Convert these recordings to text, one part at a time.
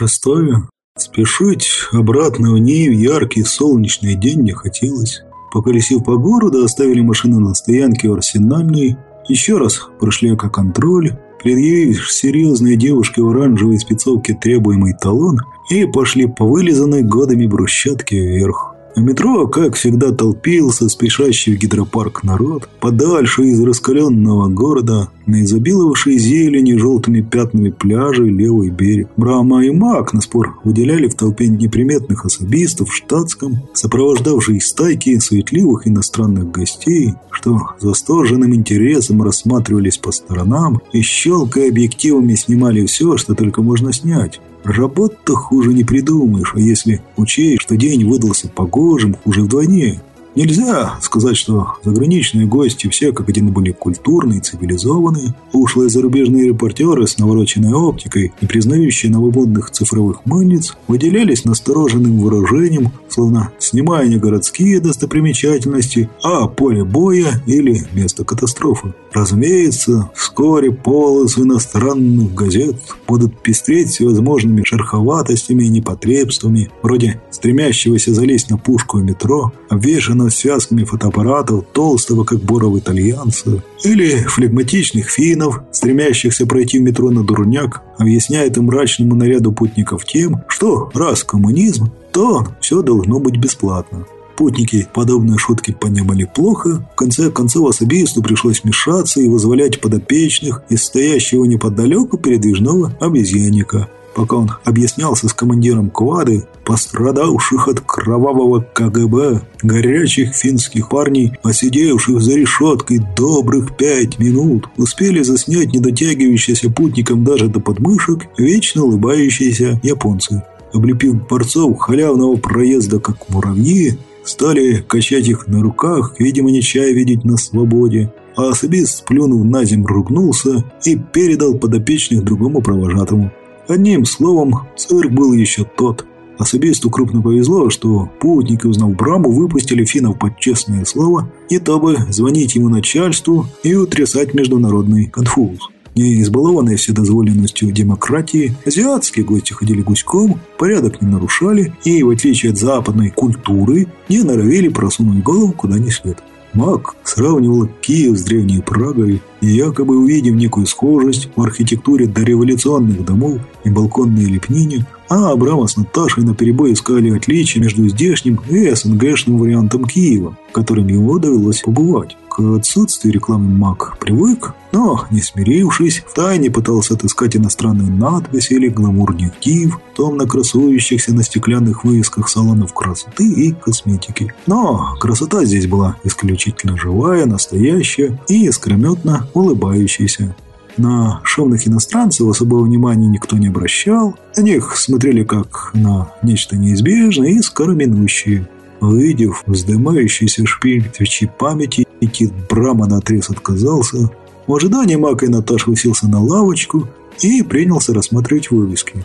Шестое. Спешить обратно в ней в яркий солнечный день не хотелось. Поколесив по городу, оставили машину на стоянке у Арсенальной. Еще раз прошли экоконтроль, предъявив серьезной девушке в оранжевой спецовке требуемый талон и пошли по вылизанной годами брусчатке вверх. В метро, как всегда, толпился спешащий в гидропарк народ, подальше из раскаленного города, на изобиловавшей зелени желтыми пятнами пляжа левый берег. Брама и Мак на спор выделяли в толпе неприметных особистов в штатском, сопровождавших стайки суетливых иностранных гостей, что восторженным интересом рассматривались по сторонам и, щелкая объективами, снимали все, что только можно снять. Работа хуже не придумаешь, а если учесть, что день выдался погожим, хуже вдвойне. Нельзя сказать, что заграничные гости все как один были культурные, цивилизованные. Ушлые зарубежные репортеры с навороченной оптикой, не признающие новомодных цифровых мыльниц, выделялись настороженным выражением, словно снимая не городские достопримечательности, а поле боя или место катастрофы. Разумеется, вскоре полосы иностранных газет будут пестреть всевозможными шероховатостями и непотребствами, вроде стремящегося залезть на пушку в метро, обвешанного связками фотоаппаратов толстого, как боров итальянца, или флегматичных финнов, стремящихся пройти в метро на дурняк, объясняет им мрачному наряду путников тем, что раз коммунизм, то все должно быть бесплатно. Путники подобные шутки понимали плохо. В конце концов особисту пришлось вмешаться и вызволять подопечных из стоящего неподалеку передвижного обезьянника пока он объяснялся с командиром квады, пострадавших от кровавого КГБ, горячих финских парней, посидевших за решеткой добрых пять минут, успели заснять недотягивающиеся путникам даже до подмышек вечно улыбающиеся японцы. Облепив борцов халявного проезда как муравьи, стали качать их на руках, видимо, не чая видеть на свободе, а особист, сплюнув на землю, ругнулся и передал подопечных другому провожатому. Одним словом, цирк был еще тот. Особисту крупно повезло, что путники, узнав Браму, выпустили финнов под честное слово, не то бы звонить ему начальству и утрясать международный конфуз. Не избалованные вседозволенностью демократии, азиатские гости ходили гуськом, порядок не нарушали и, в отличие от западной культуры, не норовили просунуть голову куда ни след. Мак сравнивал Киев с Древней Прагой и якобы увидев некую схожесть в архитектуре дореволюционных домов и балконной лепнине, а Абрама с Наташей наперебой искали отличия между здешним и СНГшным вариантом Киева, которым ему довелось побывать. Отсутствию рекламы Мак привык, но, не смирившись, втайне пытался отыскать иностранные надписи или гламурный мотив, томно красующихся на стеклянных вывесках салонов красоты и косметики. Но красота здесь была исключительно живая, настоящая и искрометно улыбающаяся. На шумных иностранцев особого внимания никто не обращал. На них смотрели как на нечто неизбежное и скороминущее. Увидев вздымающийся шпиль свечи памяти, Кит Брама наотрез отказался. В ожидании Мак и Наташа уселся на лавочку и принялся рассматривать вывески.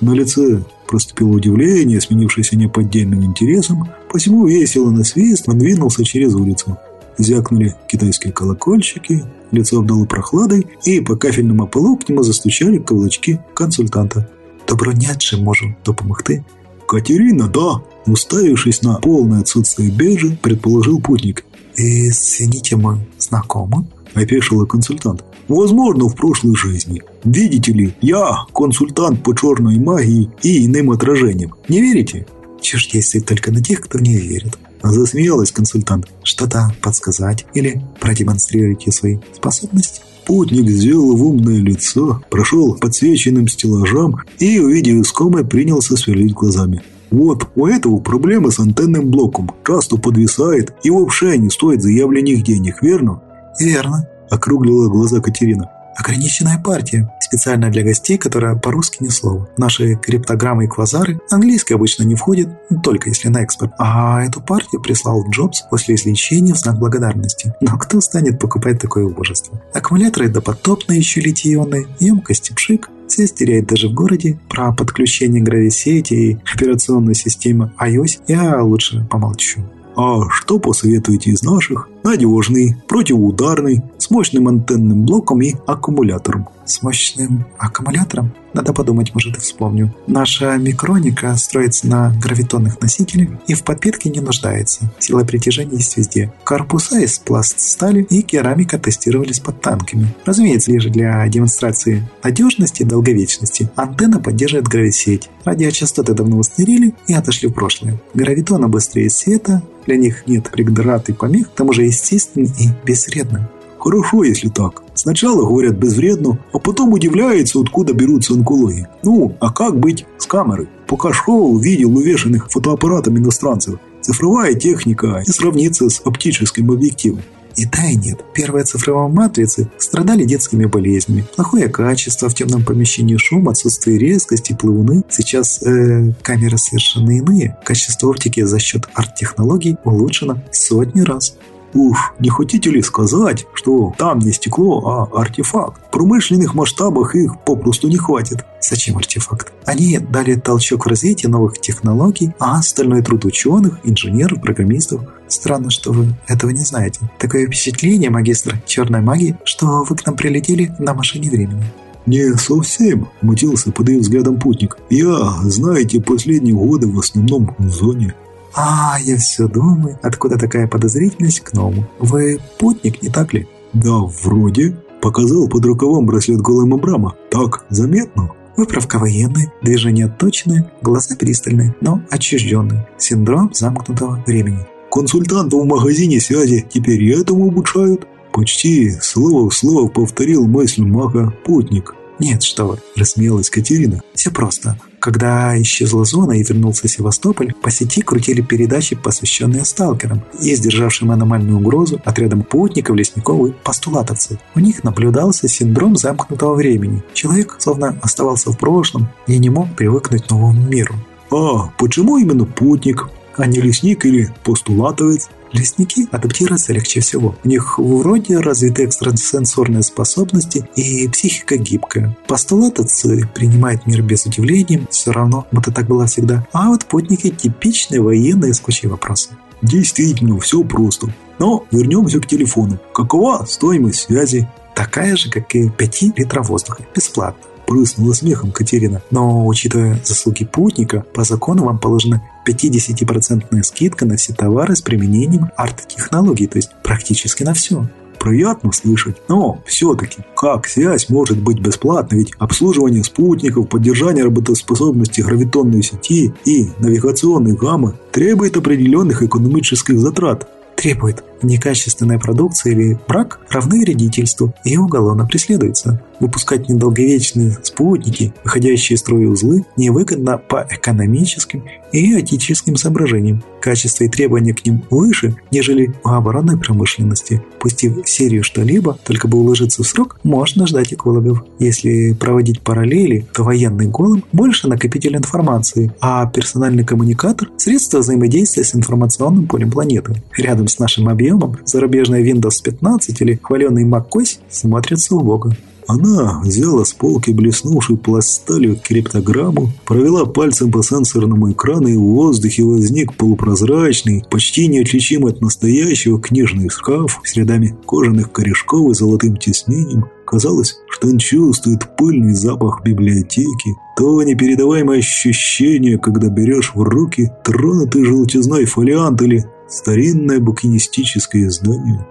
На лице проступило удивление, сменившееся неподдельным интересом, посему весело на свист он двинулся через улицу. Зякнули китайские колокольчики, лицо обдало прохладой, и по кафельному полу к нему застучали каблучки консультанта. «Доброняче можем допомогти?» «Катерина, да!» Уставившись на полное отсутствие бежи, предположил путник. «Извините, мы знакомы?» Опешила консультант. «Возможно, в прошлой жизни. Видите ли, я консультант по черной магии и иным отражениям. Не верите?» «Чушь действует только на тех, кто не верит», Засмеялась консультант. «Что-то подсказать или продемонстрируйте свои способности?» Путник сделал умное лицо, прошел подсвеченным стеллажам и, увидев искомое, принялся сверлить глазами. Вот, у этого проблемы с антенным блоком. Часто подвисает и вообще не стоит заявленных денег, верно? Верно, округлила глаза Катерина. Ограниченная партия, специально для гостей, которая по-русски ни слова. Наши криптограммы и квазары английский обычно не входит, только если на экспорт. А эту партию прислал Джобс после излечения в знак благодарности. Но кто станет покупать такое убожество? Аккумуляторы допотопные, еще литий-ионные, емкости пшик. Все теряет даже в городе. Про подключение грависети и операционной системы iOS я лучше помолчу. А что посоветуете из наших? Надежный, противоударный, с мощным антенным блоком и аккумулятором. С мощным аккумулятором? Надо подумать, может и вспомню. Наша микроника строится на гравитонных носителях и в подпитке не нуждается. Сила притяжения есть везде. Корпуса из пласт стали и керамика тестировались под танками. Разумеется, лишь для демонстрации надежности и долговечности антенна поддерживает грависеть. Радиочастоты давно устарели и отошли в прошлое. Гравитоны быстрее света, для них нет преград и помех, к тому же естественны и безвредны. Хорошо, если так. Сначала говорят безвредно, а потом удивляются, откуда берутся онкологи. Ну, а как быть с камерой? Пока шел, увидел увешанных фотоаппаратами иностранцев. Цифровая техника не сравнится с оптическим объективом. И да, и нет. Первые цифровые матрицы страдали детскими болезнями. Плохое качество в темном помещении шум, отсутствие резкости, плавуны. Сейчас э, камеры совершенно иные. Качество оптики за счет арт-технологий улучшено сотни раз. Уж не хотите ли сказать, что там не стекло, а артефакт? В промышленных масштабах их попросту не хватит. Зачем артефакт? Они дали толчок в развитии новых технологий, а остальной труд ученых, инженеров, программистов. Странно, что вы этого не знаете. Такое впечатление, магистр черной магии, что вы к нам прилетели на машине времени. «Не совсем», – мутился под ее взглядом путник. «Я, знаете, последние годы в основном в зоне». «А, я все думаю, откуда такая подозрительность к новому? Вы путник, не так ли?» «Да, вроде». Показал под рукавом браслет голым Абрама. «Так, заметно?» Выправка военная, движение точное, глаза пристальные, но отчужденные. Синдром замкнутого времени. Консультантов в магазине связи теперь этому обучают? Почти слово в слово повторил мысль мага путник. «Нет, что вы!» – рассмеялась Катерина. «Все просто. Когда исчезла зона и вернулся Севастополь, по сети крутили передачи, посвященные сталкерам и сдержавшим аномальную угрозу отрядам путников, лесников и постулатовцев. У них наблюдался синдром замкнутого времени. Человек словно оставался в прошлом и не мог привыкнуть к новому миру. «А, почему именно путник, а не лесник или постулатовец?» Лесники адаптироваться легче всего. У них вроде развиты экстрасенсорные способности и психика гибкая. Постулатовцы принимают мир без удивления, все равно, вот это так было всегда. А вот путники типичные военные с кучей вопросов. Действительно, все просто. Но вернемся к телефону. Какова стоимость связи? Такая же, как и 5 литров воздуха. Бесплатно прыснула смехом Катерина. Но, учитывая заслуги путника, по закону вам положена 50% скидка на все товары с применением арт-технологий, то есть практически на все. Приятно слышать, но все-таки, как связь может быть бесплатной, ведь обслуживание спутников, поддержание работоспособности гравитонной сети и навигационной гаммы требует определенных экономических затрат. Требует некачественная продукция или брак равны вредительству и уголовно преследуется. Выпускать недолговечные спутники, выходящие из строя узлы, невыгодно по экономическим и этическим соображениям. Качество и требования к ним выше, нежели у оборонной промышленности. Пустив серию что-либо, только бы уложиться в срок, можно ждать экологов. Если проводить параллели, то военный голым больше накопитель информации, а персональный коммуникатор – средство взаимодействия с информационным полем планеты. Рядом с нашим объемом зарубежная Windows 15 или хваленый macOS смотрятся убого. Она взяла с полки блеснувшую пласталью криптограмму, провела пальцем по сенсорному экрану, и в воздухе возник полупрозрачный, почти неотличимый от настоящего книжный шкаф с рядами кожаных корешков и золотым тиснением. Казалось, что он чувствует пыльный запах библиотеки, то непередаваемое ощущение, когда берешь в руки тронутый желтизной фолиант или старинное букинистическое издание.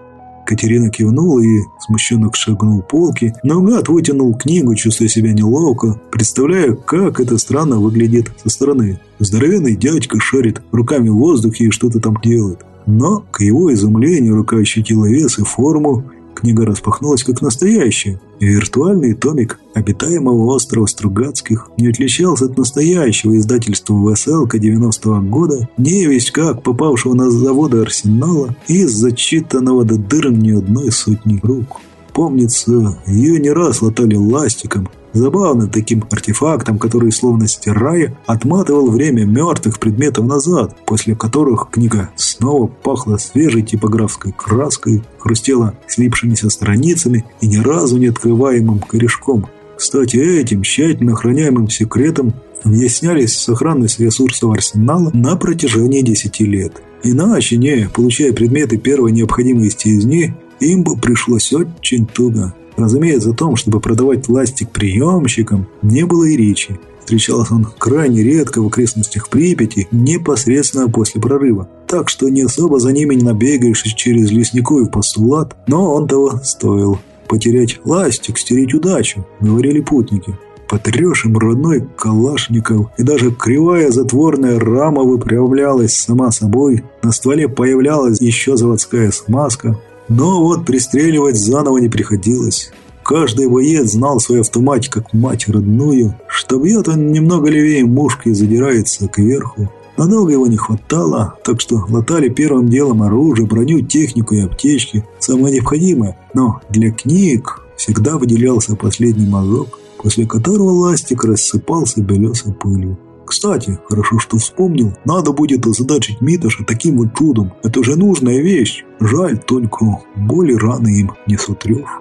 Катерина кивнула и смущенно шагнул полки. Наугад вытянул книгу, чувствуя себя неловко, представляя, как это странно выглядит со стороны. Здоровенный дядька шарит руками в воздухе и что-то там делает. Но, к его изумлению, рука ощутила вес и форму, Книга распахнулась как настоящая, и виртуальный томик обитаемого острова Стругацких не отличался от настоящего издательства ВСЛК 90-го года, не весть как попавшего на заводы арсенала и зачитанного до дыр ни одной сотни рук. Помнится, ее не раз латали ластиком, Забавно таким артефактом, который, словно стирая, отматывал время мертвых предметов назад, после которых книга снова пахла свежей типографской краской, хрустела слипшимися страницами и ни разу не открываемым корешком. Кстати, этим тщательно охраняемым секретом объяснялись сохранность ресурсов арсенала на протяжении 10 лет. Иначе, не получая предметы первой необходимости из них, им бы пришлось очень туго. Разумеется, о том, чтобы продавать пластик приемщикам, не было и речи. Встречался он крайне редко в окрестностях Припяти, непосредственно после прорыва. Так что не особо за ними не набегаешь через лесников постулат, но он того стоил. Потерять ластик, стереть удачу, говорили путники. Потрешь им родной Калашников, и даже кривая затворная рама выправлялась сама собой, на стволе появлялась еще заводская смазка. Но вот пристреливать заново не приходилось. Каждый боец знал свой автомат как мать родную, что бьет он немного левее мушки и задирается кверху. Надолго его не хватало, так что латали первым делом оружие, броню, технику и аптечки, самое необходимое. Но для книг всегда выделялся последний мазок, после которого ластик рассыпался белесой пылью. Кстати, хорошо, что вспомнил, надо будет озадачить Митоша таким вот чудом. Это же нужная вещь. Жаль, только боли раны им не сотрешь.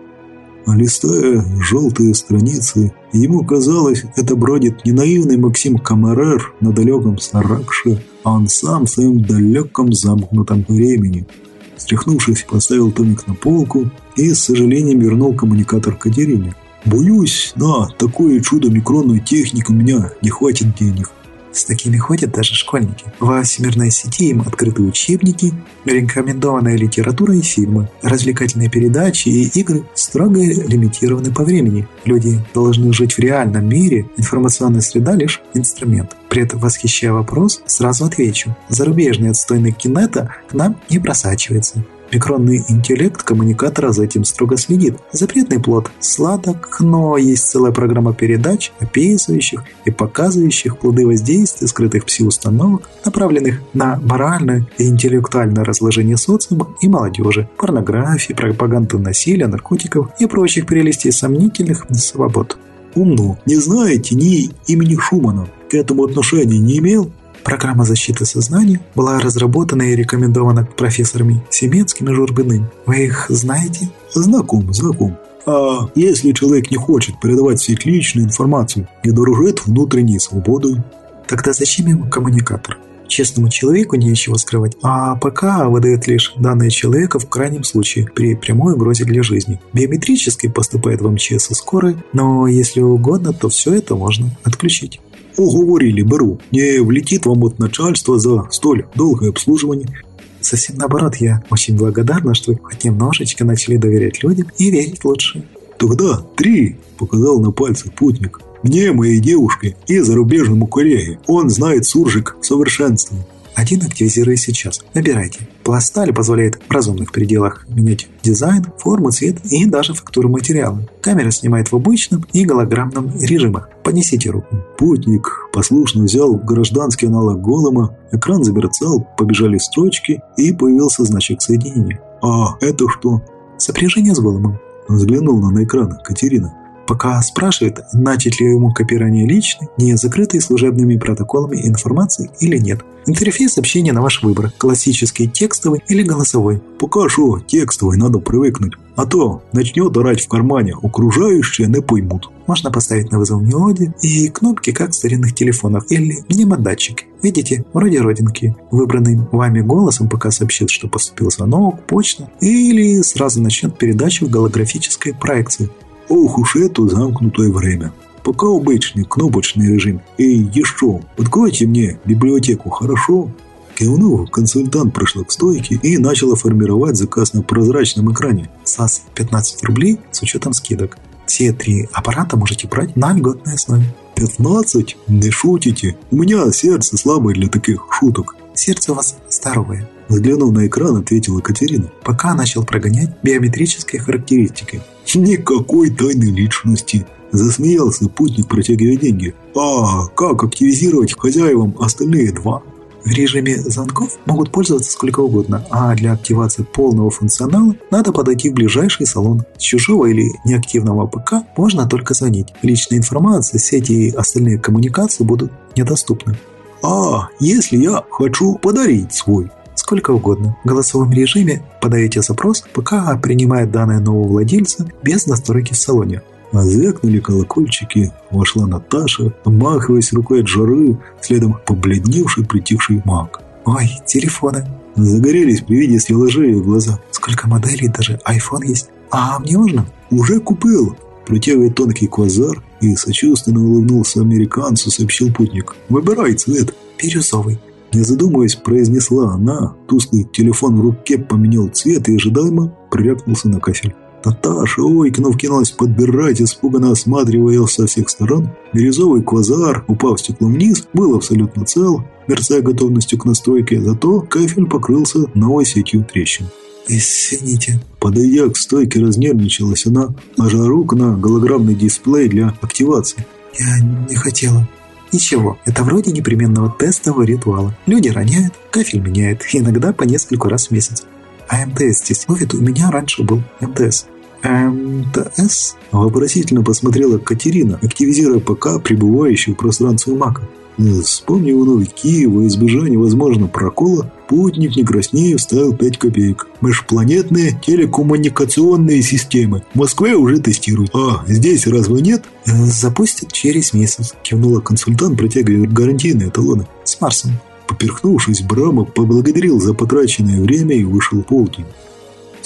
А листая желтые страницы, ему казалось, это бродит не наивный Максим Камерер на далеком Саракше, а он сам в своем далеком замкнутом времени. Стряхнувшись, поставил томик на полку и с сожалением вернул коммуникатор Катерине. «Боюсь, на такое чудо микронной техники у меня не хватит денег. С такими ходят даже школьники. Во всемирной сети им открыты учебники, рекомендованная литература и фильмы, развлекательные передачи и игры строго лимитированы по времени. Люди должны жить в реальном мире, информационная среда лишь инструмент. Предвосхищая вопрос, сразу отвечу. Зарубежный отстойный кинета к нам не просачивается. Микронный интеллект коммуникатора за этим строго следит. Запретный плод сладок, но есть целая программа передач, описывающих и показывающих плоды воздействия скрытых пси-установок, направленных на моральное и интеллектуальное разложение социума и молодежи, порнографии, пропаганду насилия, наркотиков и прочих прелестей сомнительных свобод. Умно. Не знаете ни имени Шумана? К этому отношения не имел? Программа защиты сознания была разработана и рекомендована профессорами Семецким и Журбиным. Вы их знаете? Знаком, знаком. А если человек не хочет передавать светличную информацию и дорожит внутренней свободой? Тогда зачем ему коммуникатор? Честному человеку нечего скрывать, а ПК выдает лишь данные человека в крайнем случае при прямой угрозе для жизни. Биометрически поступает в МЧС и скорой, но если угодно, то все это можно отключить. Уговорили, беру. Не влетит вам от начальства за столь долгое обслуживание. Совсем наоборот, я очень благодарна, что вы хоть немножечко начали доверять людям и верить лучше. Тогда три, показал на пальце путник. Мне, моей девушке и зарубежному коллеге. Он знает суржик в совершенстве. Один активизирую сейчас. Набирайте. Пласталь позволяет в разумных пределах менять дизайн, форму, цвет и даже фактуру материала. Камера снимает в обычном и голограммном режимах. Поднесите руку. Путник послушно взял гражданский аналог голома, экран замерцал, побежали строчки и появился значок соединения. «А, это что?» «Сопряжение с голомом». Взглянул на экран Катерина пока спрашивает, начать ли ему копирование личной, не закрытой служебными протоколами информации или нет. Интерфейс общения на ваш выбор, классический, текстовый или голосовой. Пока что текстовый надо привыкнуть, а то начнет орать в кармане, окружающие не поймут. Можно поставить на вызов неоди и кнопки, как в старинных телефонах, или мнемодатчики. Видите, вроде родинки. Выбранным вами голосом пока сообщит, что поступил звонок, почта, или сразу начнет передачу в голографической проекции. Ох уж это замкнутое время. Пока обычный кнопочный режим. Эй, еще, откройте мне библиотеку, хорошо? Кивнув, консультант прошла к стойке и начала формировать заказ на прозрачном экране. САС 15 рублей с учетом скидок. Все три аппарата можете брать на льготной основе. 15? Не шутите? У меня сердце слабое для таких шуток. Сердце у вас здоровое. Взглянув на экран, ответила Катерина. Пока начал прогонять биометрические характеристики. Никакой тайной личности. Засмеялся путник, протягивая деньги. А как активизировать хозяевам остальные два? В режиме звонков могут пользоваться сколько угодно, а для активации полного функционала надо подойти в ближайший салон. С чужого или неактивного ПК можно только звонить. Личная информация, сети и остальные коммуникации будут недоступны. А если я хочу подарить свой? Сколько угодно. В голосовом режиме подаете запрос, пока принимает данные нового владельца без настройки в салоне. Звякнули колокольчики, вошла Наташа, обмахиваясь рукой от жары, следом побледневший, притихший маг. «Ой, телефоны!» загорелись при виде стеллажей глаза. «Сколько моделей, даже iPhone есть. А мне можно?» «Уже купил!» Протягивая тонкий квазар и сочувственно улыбнулся американцу, сообщил путник. «Выбирай цвет!» «Бирюзовый!» Не задумываясь, произнесла она. Тусклый телефон в руке поменял цвет и ожидаемо прирякнулся на кафель. Наташа, ойкнув, кинулась подбирать, испуганно осматривая его со всех сторон. Бирюзовый квазар, упав стеклом вниз, был абсолютно цел, мерцая готовностью к настройке, зато кафель покрылся новой сетью трещин. «Извините». Подойдя к стойке, разнервничалась она, нажала руку на голограммный дисплей для активации. «Я не хотела». «Ничего, это вроде непременного тестового ритуала. Люди роняют, кафель меняет, иногда по несколько раз в месяц. А МТС здесь ловит? У меня раньше был МТС». «МТС?» Вопросительно посмотрела Катерина, активизируя ПК, пребывающий в пространстве Мака. Вспомнив вновь во избежание, возможно, прокола, путник не краснее вставил 5 копеек. Межпланетные телекоммуникационные системы. В Москве уже тестируют. А здесь разве нет? Э, запустят через месяц, кивнула консультант, протягивая гарантийные талоны. С Марсом. Поперхнувшись, Брама поблагодарил за потраченное время и вышел полдень.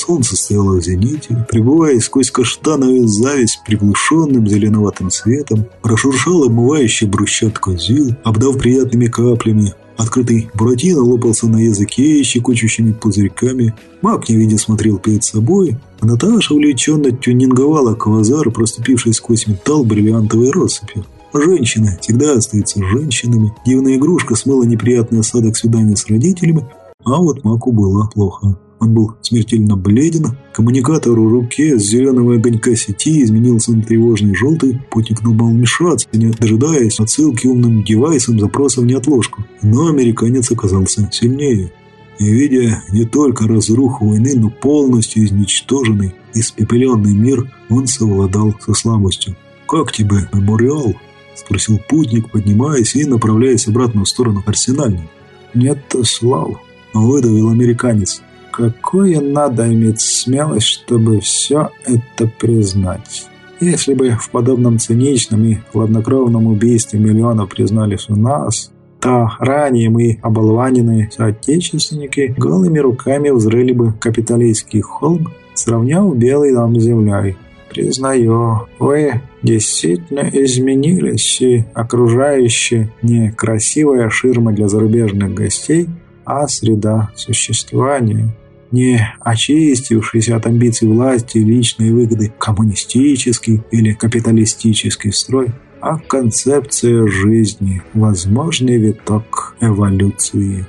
Солнце стояло в зените, прибывая сквозь каштановую зависть приглушенным зеленоватым цветом, прошуршал обмывающий брусчатку зил, обдав приятными каплями. Открытый Буратино лопался на языке щекочущими пузырьками. Маг не видя смотрел перед собой, а Наташа увлеченно тюнинговала квазар, проступивший сквозь металл бриллиантовой россыпью. Женщины всегда остаются женщинами. Дивная игрушка смыла неприятный осадок свидания с родителями, а вот Маку было плохо. Он был смертельно бледен, коммуникатор в руке с зеленого огонька сети изменился на тревожный желтый, путник думал мешаться, не дожидаясь отсылки умным девайсом запросов неотложку. Но американец оказался сильнее. И видя не только разруху войны, но полностью изничтоженный, испепеленный мир, он совладал со слабостью. «Как тебе, мемориал?» – спросил путник, поднимаясь и направляясь обратно в сторону арсенальной. «Нет слав», – выдавил американец. Какое надо иметь смелость, чтобы все это признать? Если бы в подобном циничном и хладнокровном убийстве миллионов признались у нас, то ранее мы, оболваненные соотечественники, голыми руками взрыли бы капиталистский холм, сравняв белый дом с землей. Признаю, вы действительно изменились, и окружающая некрасивая ширма для зарубежных гостей, а среда существования не очистившийся от амбиций власти и личной выгоды коммунистический или капиталистический строй, а концепция жизни, возможный виток эволюции.